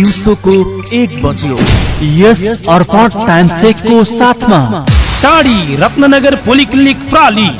दिउँसोको एक बज्यो। यस अर्पण टाइम चेकको साथमा। टाढी रत्नगर पोलिक्लिनिक प्राली।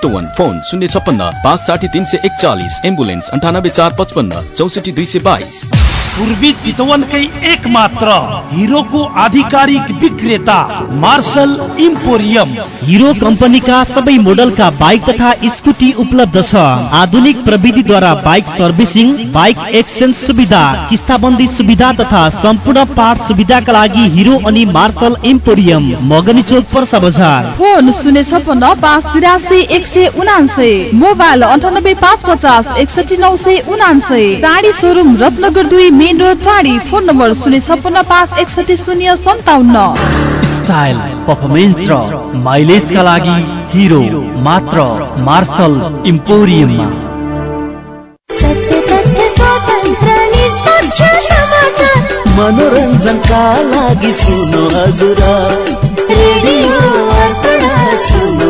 चितवन फोन शून्य छप्पन्न पाँच साठी तिन सय एकचालिस एम्बुलेन्स अन्ठानब्बे चार पचपन्न चौसठी दुई सय बाइस। पूर्वी चितवनकै एक मात्र हिरोको आधिकारिक विक्रेता मार्शल इम्पोरियम हिरो कम्पनीका सबै मोडलका बाइक तथा स्कुटी उपलब्ध छ। आधुनिक प्रविधिद्वारा बाइक सर्भिसिङ बाइक एक्सचेन्ज सुविधा किस्ताबन्दी सुविधा तथा सम्पूर्ण पार्ट सुविधाका लागि हिरो अनि मार्शल इम्पोरियम मगनी चोक पर्सा बजार। फोन शून्य छपन्न पाँच तिरासी एक सय उनान्सय। मोबाइल अन्ठानब्बे पाँच पचास एकसठी नौ सय उनान्सय। टाढी सोरुम रत्नगर दुई main road Tadhi. Phone number शून्य छपन्न पाँच एकसठी शून्य सन्ताउन्न। स्टाइल पर्फर्मेन्स र माइलेजका लागि हिरो मात्र मार्शल इम्पोरियममा। मनोरञ्जनका लागि सुन्नु हजुर। रेडियो अर्पण सुन्नु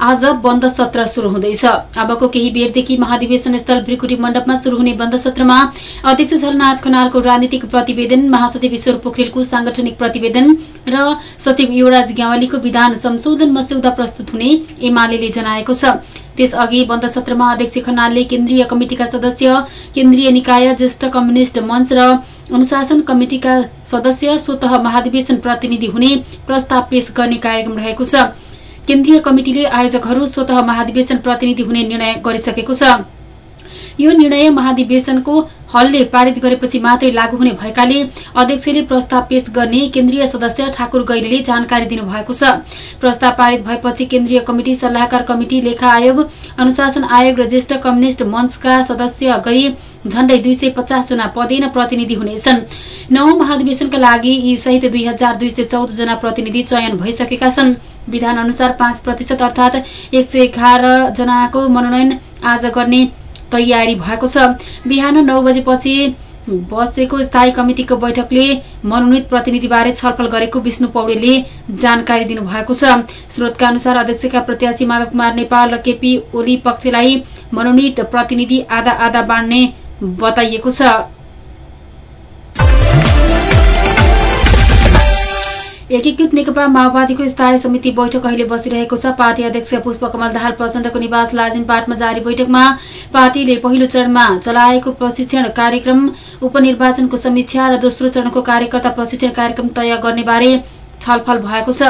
आज बन्द सत्र शुरू हुँदैछ। अबको केही बेरदेखि महाधिवेशन स्थल ब्रिकुटी मण्डपमा शुरू हुने बन्द सत्रमा अध्यक्ष झलनाथ खनालको राजनीतिक प्रतिवेदन महासचिव ईश्वर पोखरेलको सांगठनिक प्रतिवेदन र सचिव युवराज ग्यावालीको विधान संशोधन मस्यौदा प्रस्तुत हुने एमाले जनाएको छ। त्यसअघि बन्द सत्रमा अध्यक्ष खनालले केन्द्रीय कमिटिका सदस्य केन्द्रीय निकाय ज्येष्ठ कम्युनिष्ट मञ्च र अनुशासन कमिटिका सदस्य स्वत महाधिवेशन प्रतिनिधि हुने प्रस्ताव पेश गर्ने कार्यक्रम रहेको छ। केन्द्रीय कमिटिले आयोजकहरू स्वत महाधिवेशन प्रतिनिधि हुने निर्णय गरिसकेको छ। यो निर्णय महाधिवेशनको हलले पारित गरेपछि मात्रै लागू हुने भएकाले अध्यक्षले प्रस्ताव पेश गर्ने केन्द्रीय सदस्य ठाकुर गैरीले जानकारी दिनुभएको छ। प्रस्ताव पारित भएपछि केन्द्रीय कमिटी सल्लाहकार कमिटी लेखा आयोग अनुशासन आयोग र ज्येष्ठ कम्युनिष्ट मञ्चका सदस्य गरी झण्डै दुई सय पचास जना पदेन प्रतिनिधि हुनेछन्। नौ महाधिवेशनका लागि यी सहित दुई हजार दुई सय चौध जना प्रतिनिधि चयन भइसकेका छन्। विधान अनुसार पाँच प्रतिशत अर्थात एक सय एघार जनाको मनोनयन आज गर्ने तयारी भएको छ। बिहान नौ बजेपछि बसेको स्थायी कमिटिको बैठकले मनोनित प्रतिनिधिबारे छलफल गरेको विष्णु पौडेलले जानकारी दिनुभएको छ। स्रोतका अनुसार अध्यक्षका प्रत्याशी माधव कुमार नेपाल र केपी ओली पक्षलाई मनोनित प्रतिनिधि आधा आधा बाँड्ने बताइएको छ। एकीकृत नेकपा माओवादीको स्थायी समिति बैठक अहिले बसिरहेको छ। पार्टी अध्यक्ष पुष्पकमल दाहाल प्रचण्डको निवास लाजिमपाटमा जारी बैठकमा पार्टीले पहिलो चरणमा चलाएको प्रशिक्षण कार्यक्रम उपनिर्वाचनको समीक्षा र दोस्रो चरणको कार्यकर्ता प्रशिक्षण कार्यक्रम तय गर्नेबारे छलफल भएको छ।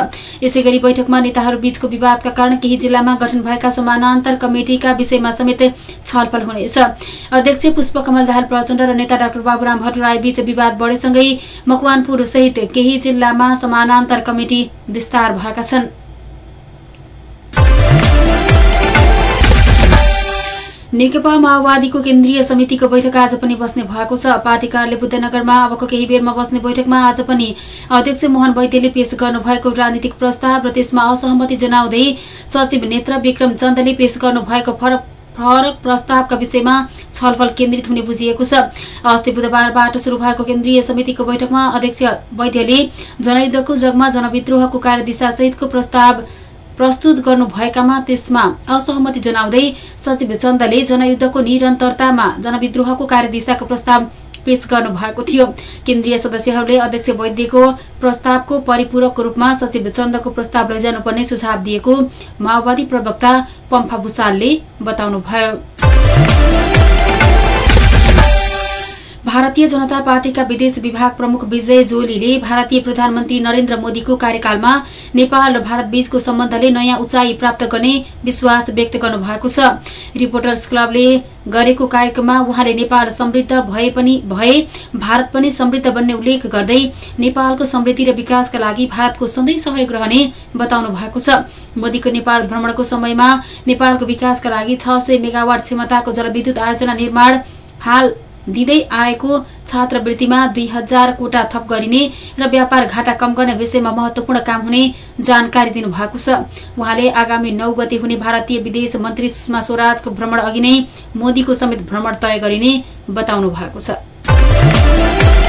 यसै गरी बैठकमा नेताहरू बीचको विवादका कारण केही जिल्लामा गठन भएका समानान्तर कमिटिका विषयमा समेत छलफल हुनेछ। अध्यक्ष पुष्पकमल दाहाल प्रचण्ड र नेता डाक्टर बाबुराम भट्टराई बीच विवाद बढेसँगै मकवानपुर सहित केही जिल्लामा समानान्तर कमिटी विस्तार भएका छन्। नेकपा माओवादीको केन्द्रीय समितिको बैठक आज पनि बस्ने भएको छ। पार्टी कार्यालय बुद्धनगरमा अबको केही बेरमा बस्ने बैठकमा आज पनि अध्यक्ष मोहन वैद्यले पेश गर्नुभएको राजनीतिक प्रस्ताव र त्यसमा असहमति जनाउँदै सचिव नेत्र विक्रम चन्दले पेश गर्नुभएको फरक फरक प्रस्तावका विषयमा छलफल केन्द्रित हुने बुझिएको छ। अस्ति बुधबारबाट शुरू भएको केन्द्रीय समितिको बैठकमा अध्यक्ष वैद्यले जनयुद्धको जगमा जनविद्रोहको कार्यदिशासहितको प्रस्ताव प्रस्तुत गर्नुभएकामा त्यसमा असहमति जनाउँदै सचिव चन्दले जनयुद्धको निरन्तरतामा जनविद्रोहको कार्यदिशाको प्रस्ताव पेश गर्नु भएको थियो। केन्द्रीय सदस्यहरूले अध्यक्ष वैद्यको प्रस्तावको परिपूरकको रूपमा सचिव चन्दको प्रस्ताव लैजानुपर्ने सुझाव दिएको माओवादी प्रवक्ता पम्फा भूषालले बताउनुभयो। भारतीय जनता पार्टीका विदेश विभाग प्रमुख विजय जोलीले भारतीय प्रधानमन्त्री नरेन्द्र मोदीको कार्यकालमा नेपाल र भारत बीचको सम्बन्धले नयाँ उचाइ प्राप्त गर्ने विश्वास व्यक्त गर्नुभएको छ। रिपोर्टर्स क्लबले गरेको कार्यक्रममा उहाँले नेपाल समृद्ध भए पनि भए भारत पनि समृद्ध बन्ने उल्लेख गर्दै नेपालको समृद्धि र विकासका लागि भारतको सधैँ सहयोग रहने बताउनु भएको छ। मोदीको नेपाल भ्रमणको समयमा नेपालको विकासका लागि छ मेगावाट क्षमताको जलविद्युत आयोजना निर्माण हाल दिँदै आएको छात्रवृत्तिमा दुई हजार कोटा थप गरिने र व्यापार घाटा कम गर्ने विषयमा महत्वपूर्ण काम हुने जानकारी दिनुभएको छ। उहाँले आगामी नौ गते हुने भारतीय विदेश मन्त्री सुषमा स्वराजको भ्रमण अघि नै मोदीको समेत भ्रमण तय गरिने बताउनु भएको छ।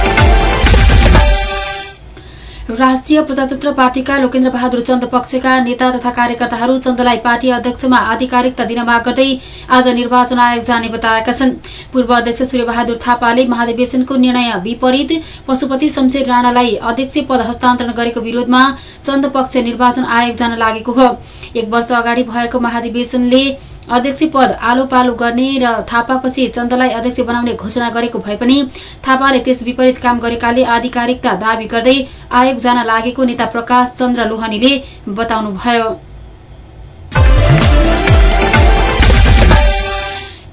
राष्ट्रिय प्रजातन्त्र पार्टीका लोकेन्द्र बहादुर चन्द पक्षका नेता तथा कार्यकर्ताहरू चन्दलाई पार्टी अध्यक्षमा आधिकारिकता दिन माग गर्दै आज निर्वाचन आयोग जाने बताएका छन्। पूर्व अध्यक्ष सूर्यबहादुर थापाले महाधिवेशनको निर्णय विपरीत पशुपति शमशेर राणालाई अध्यक्ष पद हस्तान्तरण गरेको विरोधमा चन्द पक्ष निर्वाचन आयोग जान लागेको हो। एक वर्ष अगाडि भएको महाधिवेशनले अध्यक्ष पद आलो पालो गर्ने र थापापछि चन्दलाई अध्यक्ष बनाउने घोषणा गरेको भए पनि थापाले त्यस विपरीत काम गरेकाले आधिकारिकता दावी गर्दै आयोग जान लागेको नेता प्रकाश चन्द्र लोहनीले बताउनुभयो।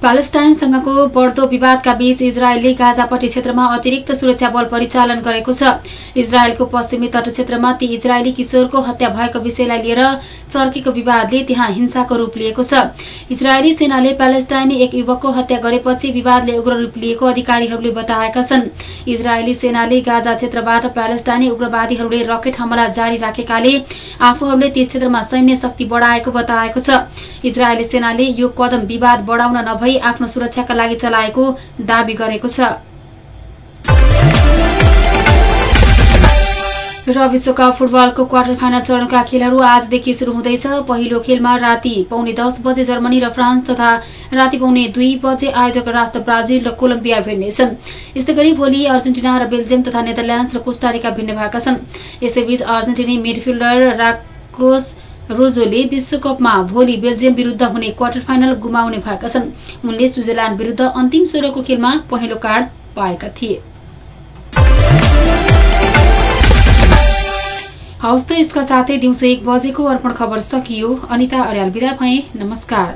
प्यालेस्टाइनसँगको बढ्दो विवादका बीच इजरायलले गाजापट्टि क्षेत्रमा अतिरिक्त सुरक्षा बल परिचालन गरेको छ। इजरायलको पश्चिमी तट क्षेत्रमा ती इजरायली किशोरको हत्या भएको विषयलाई लिएर चर्केको विवादले त्यहाँ हिंसाको रूप लिएको छ। इजरायली सेनाले प्यालेस्टाइनी एक युवकको हत्या गरेपछि विवादले उग्र रूप लिएको अधिकारीहरूले बताएका छन्। इजरायली सेनाले गाजा क्षेत्रबाट प्यालेस्टाइनी उग्रवादीहरूले रकेट हमला जारी राखेकाले आफूहरूले त्यस क्षेत्रमा सैन्य शक्ति बढाएको बताएको छ। इजरायली सेनाले यो कदम विवाद बढाउन नभई आफ्नो सुरक्षाका लागि चलाएको दावी गरेको छ। र विश्वकप फुटबलको क्वार्टर फाइनल चरणका खेलहरू आजदेखि शुरू हुँदैछ। पहिलो खेलमा राति पौने दस बजे जर्मनी र फ्रान्स तथा राति पौने दुई बजे आयोजक राष्ट्र ब्राजिल र कोलम्बिया भिड्नेछन् यस्तै गरी भोलि अर्जेन्टिना र बेल्जियम तथा नेदरल्याण्ड्स र कोस्टारिका भिड्ने भएका छन्। यसैबीच अर्जेन्टिनी मिडफिल्डर राक्रोस रोजोले विश्वकपमा भोलि बेल्जियम विरूद्ध हुने क्वार्टर फाइनल गुमाउने भएका छन्। उनले स्विजरल्याण्ड विरूद्ध अन्तिम सोह्रको खेलमा पहिलो कार्ड पाएका थिए। हवस् त यसका साथै दिउँसो एक बजेको अर्पण खबर सकियो। अनिता अर्याल विदा भए। नमस्कार।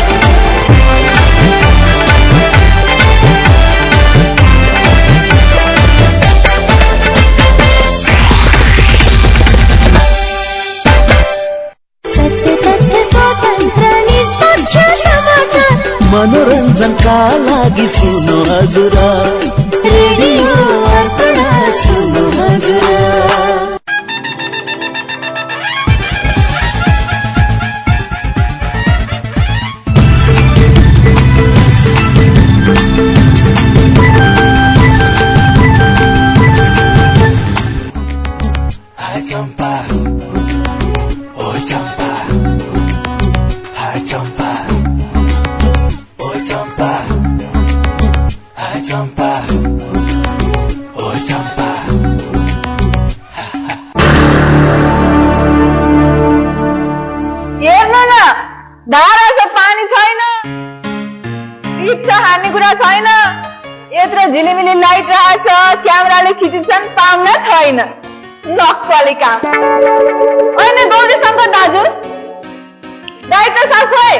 मनोरञ्जनका लागि सुन्नु हजुर। रेडियो अर्पण सुन्नु हजुर। धारा छ पानी छैन। टिप्छ खानेकुरा छैन। यत्रो झिलिमिली लाइट रहेछ क्यामेराले खिचिन्छन् पाउन छैन। नक्कली काम होइन गौरी शङ्कर दाजु? डाइरेक्टर साहब खोइ?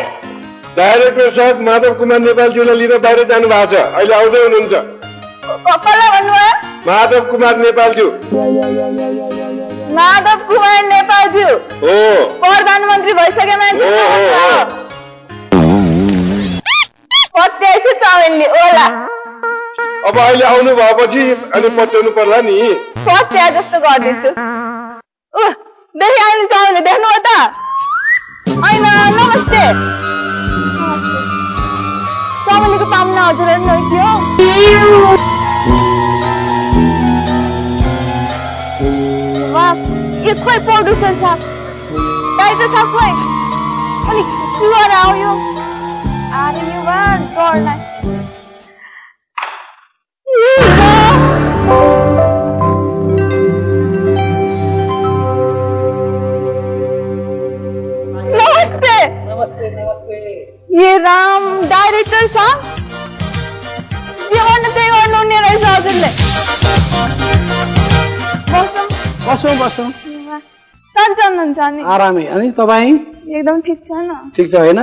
डाइरेक्टर साहब माधव कुमार नेपालज्यूलाई लिएर बाहिर जानु भएको छ। अहिले आउँदै हुनुहुन्छ। कसलाई भन्नुभयो? माधव कुमार नेपालज्यू। माधव कुमार नेपालज्यू। हो। प्रधानमन्त्री भइसके मान्छे पत्याइछु चौबन्दी ओला। अब अहिले आउनु भएपछि अनि पत्याउनु पर्ला नि। पत्या जस्तो गर्दैछु। उ देखिहाल्नु चौबन्दी देख्नु हो त। होइन नमस्ते। चौबन्दीको पाहुना हजुरहरू नै थियो। वाह यो खोइ प्रड्युसर साहब डाइरेक्टर साहब खोइ अनि के गरेर आयो अरे यो बा डरलाई नमस्ते नमस्ते नमस्ते ये राम डाइरेक्टर साहब। जे गर्नु त्यही गर्नु हुने रहेछ हजुरले बसौँ। बसौँ बसौँ। सन्चै हुनुहुन्छ अनि आरामै। अनि तपाईँ? एकदम ठिक छ न। ठिक छ होइन?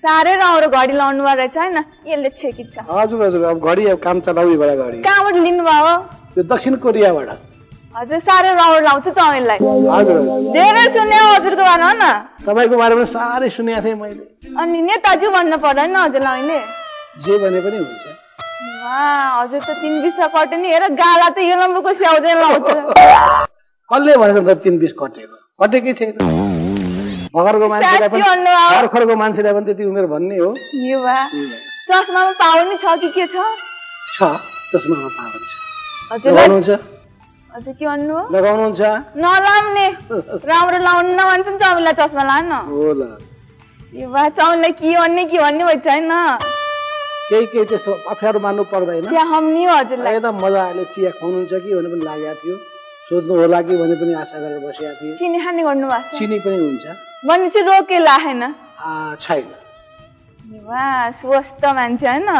साह्रै राम्रो घडी लाउनु भएको रहेछ होइन। यसले छेकी छ। हजुर हजुर। अब घडी अब काम चलाउनेबाट घडी कहाँबाट लिनुभयो? हो यो दक्षिण कोरियाबाट। हजुर साह्रै राम्रो लाउँछ चौमिनलाई हजुर धेरै सुने हजुरको बारेमा न। तपाईँको बारेमा साह्रै सुनेको थिएँ मैले। अनि नेताजी भन्नु पर्दैन हजुरलाई अहिले। जे भने पनि हुन्छ। हजुर त तिन बिस कटे नि हेर। गाला त यो लम्बुको स्याउजै लाउँछ कसले भनेछ त तिन बिस कटेको? कटेकै छैन। भर्खरको मान्छेलाई पनि भन्नु। भर्खरको मान्छेलाई पनि त्यति उमेर भन्ने हो। चस्मामा पावर नि छ कि के छ? छ चस्मामा पावर छ। लगाउनुहुन्छ? हजुर के भन्नु? लगाउनुहुन्छ? नलाउने। राम्रो लाउनु नभन्छ नि चौमिनलाई चस्मा लान। हो ल यो वा चौमिनलाई के भन्ने के भन्ने भन्छ होइन। केही केही त्यस्तो अप्ठ्यारो मान्नु पर्दैन। चिया हम्नी हो हजुरलाई। एकदम मजाले चिया खुवाउनुहुन्छ कि भने पनि लागेको थियो। सोध्नु होला कि भने पनि आशा गरेर बसेका थिएँ। चिनी खाने गर्नु भएको चिनी पनि हुन्छ। भने चाहिँ रोके लाएन छैन। स्वस्थ मान्छे होइन।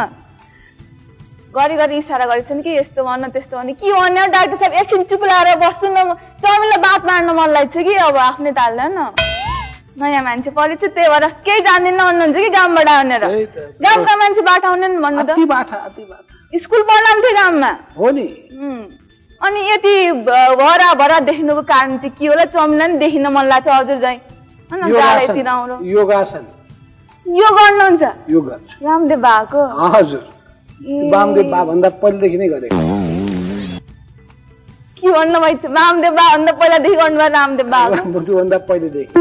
घरि घरि इसारा गरेछन् कि यस्तो भन त्यस्तो भने। के भन्ने हो डाक्टर साहब एकछिन चुप लाएर बस्नु न। चौमिनलाई बात मार्न मन लाग्छ कि? अब आफ्नै तालले न नयाँ मान्छे परेछ त्यही भएर केही जान्दिनँ भन्नुहुन्छ कि गाउँबाट आउनेर। गाउँका मान्छे बाटो आउनेन् भन्नु त। स्कुल पढ्न थियो गाउँमा हो नि। अनि यति भरा भरा देख्नुको कारण चाहिँ के होला? चौमिनलाई नि देखिन मन लाग्छ हजुर चाहिँ होइन योगासन। यो गर्नुहुन्छ? यो गर्छु रामदेव भएको हजुर। त्यो वामदेव बा भन्दा पहिलेदेखि नै गरेको। के भन्नु भइछ वामदेव बा भन्दा पहिलादेखि गर्नुभयो रामदेव बाको त्योभन्दा पहिलेदेखि।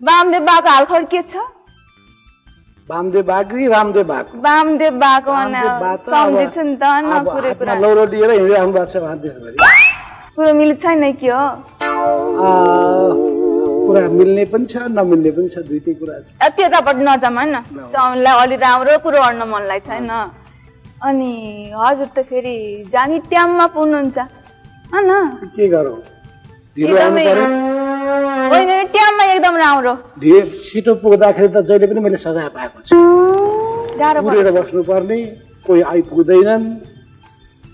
वामदेव बाको हालखबर के छ? वामदेव बा कि रामदेव बाको वामदेव बाको वामदेव बा त अब- सम्झिछु नि त न अब पुरै हातमा कुरा लौरो लिएर हिँडिरहनु भएको छ उहाँ देशभरि कुरो मिल्छ छैन के हो कुरा मिल्ने पनि छ नमिल्ने पनि छ दुइटै कुरा छ त्यतापट्टि नजाम होइन चौमिनलाई अलि राम्रो कुरो गर्न मन लाग्छ होइन अनि हजुर त फेरि जानी ट्याममा पुग्नुहुन्छ के गरौँ होइन ट्याममा एकदम राम्रो। छिटो पुग्दाखेरि त जहिले पनि मैले सजाय पाएको छु। पुगेर बस्नुपर्ने कोही आइपुग्दैनन्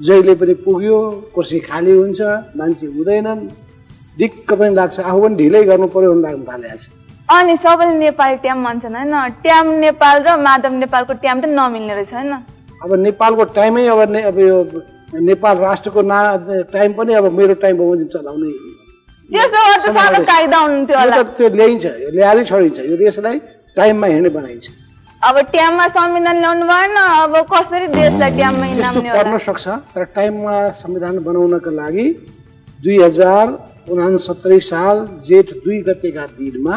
जहिले पनि पुग्यो कुर्सी खाली हुन्छ मान्छे हुँदैनन्। दिक्क पनि लाग्छ आफू पनि ढिलै गर्नु पर्यो भने लाग्नु थालेको छ। अनि सबैले नेपाली ट्याम भन्छन् होइन? ट्याम नेपाल र माधव नेपालको ट्याम त नमिल्ने रहेछ होइन? अब नेपालको टाइमै अब यो नेपाल राष्ट्रको ना टाइम पनि अब मेरो टाइम बमोजिम चलाउने त्यो ल्याइन्छ ल्याएरै छोडिन्छ। यो देशलाई टाइममा हिँड्ने बनाइन्छ। अब ट्याममा संविधान ल्याउनु भएन अब कसरी देशलाई पर्न होला? सक्छ तर टाइममा संविधान बनाउनका लागि दुई हजार उनासत्तरी साल जेठ दुई गतेका दिनमा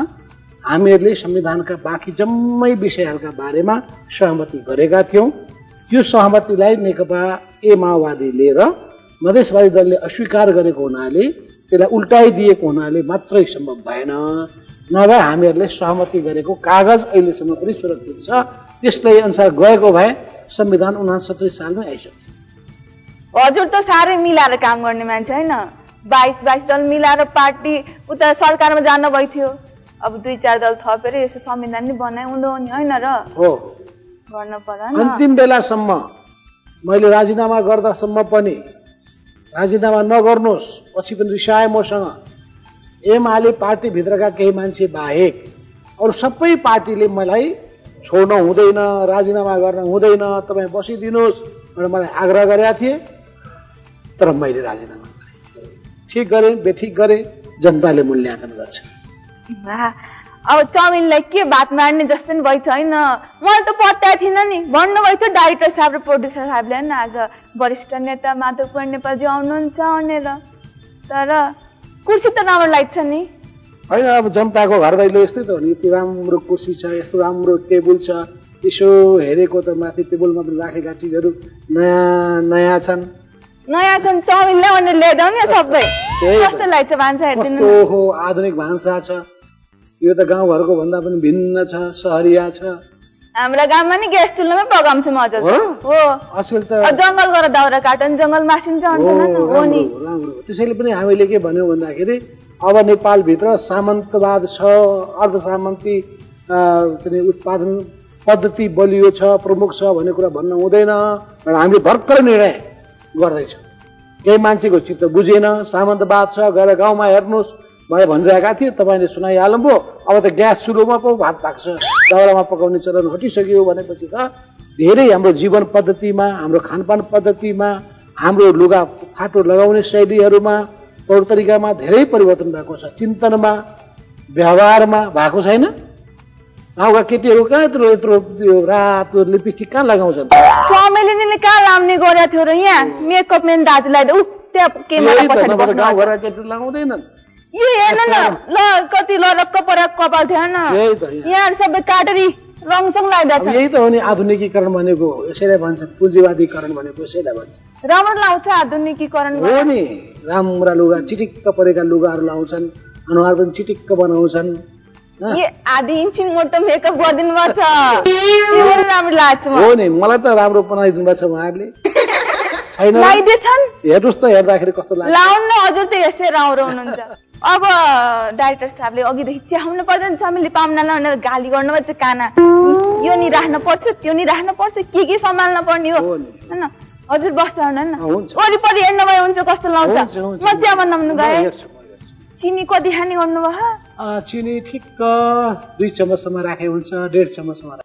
हामीहरूले संविधानका बाँकी जम्मै विषयहरूका बारेमा सहमति गरेका थियौँ। त्यो सहमतिलाई नेकपा ए माओवादी लिएर मधेसवादी दलले अस्वीकार गरेको हुनाले त्यसलाई उल्टाइदिएको हुनाले मात्रै सम्भव भएन। नभए हामीहरूले सहमति गरेको कागज अहिलेसम्म पनि सुरक्षित छ। त्यसलाई अनुसार गएको भए संविधान उनासत्तरी सालमै आइसक्यो। हजुर त साह्रै मिलाएर काम गर्ने मान्छे होइन। बाइस बाइस दल मिलाएर पार्टी उता सरकारमा जानुभएको थियो। अब दुई चार दल थपेर यसो संविधान नि बनाइ हुँदो नि होइन र? हो। गर्न पर्यो अन्तिम बेलासम्म मैले राजीनामा गर्दासम्म पनि राजीनामा नगर्नुहोस् पछि पनि रिसाए मसँग। एमाले पार्टीभित्रका केही मान्छे बाहेक अरू सबै पार्टीले मलाई छोड्न हुँदैन राजीनामा गर्न हुँदैन तपाईँ बसिदिनुहोस् भनेर मलाई आग्रह गरेका थिए तर मैले राजीनामा गरेँ। ठिक गरेँ बेठिक गरेँ जनताले मूल्याङ्कन गर्छ। अब चौमिनलाई के बात मार्ने जस्तो नि भइछ होइन। मैले त पत्ता थिइनँ नि। भन्नुभएको थियो डाइरेक्टर साहब र प्रड्युसर साहबले होइन आज वरिष्ठ नेता माधव कुमार नेपालजी आउनुहुन्छ भनेर। तर कुर्सी त राम्रो लाग्छ नि। होइन अब जनताको घर दैलो यस्तै त हो नि राम्रो कुर्सी छ यस्तो राम्रो टेबल छ। यसो हेरेको त माथि टेबलमा पनि राखेका चिजहरू नयाँ नयाँ छन्। नयाँ छन् चौमिनलाई भनेर ल्याइदेऊ नि सबै। कस्तो लाग्छ भान्सा हेरिदिनु आधुनिक भान्सा छ। यो त गाउँघरको भन्दा पनि भिन्न छ सहरिया छ। हाम्रो गाउँमा नि ग्यास चुल्हामै पकाउँछु म हजुर हो? आजकल त जङ्गल गएर दाउरा काटन जङ्गल मासिन्छ त्यसैले पनि हामीले के भन्यौँ भन्दाखेरि अब नेपालभित्र सामन्तवाद छ अर्ध सामन्ती उत्पादन पद्धति बलियो छ प्रमुख छ भन्ने कुरा भन्न हुँदैन। र हामीले भर्खर निर्णय गर्दैछौँ। केही मान्छेको चित्त बुझेन सामन्तवाद छ गएर गाउँमा हेर्नुहोस्। मैले भनिरहेका थिएँ तपाईँले सुनाइहाल्नुभयो अब त ग्यास चुलोमा पो भात पाक्छ दाउरामा पकाउने चलन हटिसक्यो भनेपछि त धेरै हाम्रो जीवन पद्धतिमा हाम्रो खानपान पद्धतिमा हाम्रो लुगा फाटो लगाउने शैलीहरूमा तौर तरिकामा धेरै परिवर्तन भएको छ। चिन्तनमा व्यवहारमा भएको छैन। गाउँका केटीहरू कहाँ यत्रो यत्रो त्यो रातो लिपस्टिक कहाँ लगाउँछन्? चमेलीले कहाँ लाउने गरेको थियो र यहाँ। मेकअप मेन दाजुलाई गाउँघरका केटीहरू लगाउँदैनन्। यो हेर्न न ल कति लरक्क पराक कपाल थियो न। यही सबै काटेरी रङसङ लगाइरहेछ यही त हो नि आधुनिकीकरण भनेको यसैलाई भन्छ पुँजीवादीकरण भनेको यसैलाई भन्छ। राम्रो लाउँछ आधुनिकीकरण हो नि। राम्रा लुगा चिटिक्क परेका लुगाहरू लाउँछन् अनुहार पनि चिटिक्क बनाउँछन्। आधी इन्ची मोटो मेकअप गरिदिनु भएको छ। राम्रो लाग्छ हो नि मलाई त राम्रो बनाइदिनु भएको छ उहाँहरूले। छैन? लगाइदिएछन् हेर्नुहोस् त हेर्दाखेरि कस्तो लाग्छ। लाउनु हजुर त यसै राम्रो हुनुहुन्छ। अब डाइरेक्टर साहबले अघिदेखि च्याउनु पर्दैन चमेली पाहुना भनेर गाली गर्नुभएको छ काना। यो नि राख्न पर्छ त्यो नि राख्न पर्छ के के सम्हाल्न पर्ने हो। होइन? हजुर बस्दा हुनु। वरिपरि हेर्नु भयो हुन्छ कस्तो लाउँछ? म चिया बनाउनु गएँ। चिनी कति खाने गर्नुभयो? चिनी ठिक्क दुई चम्मचसम्म राखे हुन्छ डेढ चम्मचसम्म